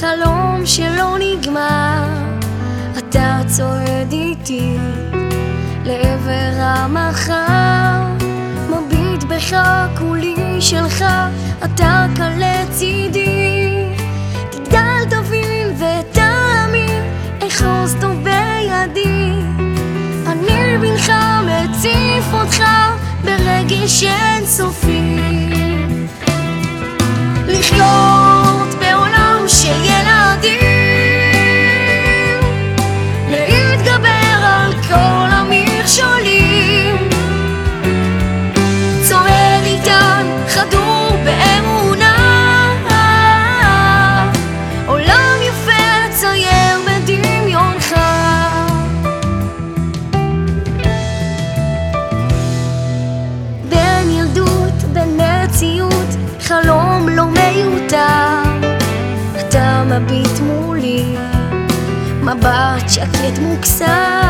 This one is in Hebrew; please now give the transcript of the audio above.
חלום שלא נגמר, אתה צועד איתי לעבר המחר, מביט בך כולי שלך, אתה כאן לצידי, תגדל תבין ותאמין, אחוז טוב בידי, אני בנך מציף אותך ברגש אינסופי. מביט מולי, מבט שקט מוקסם,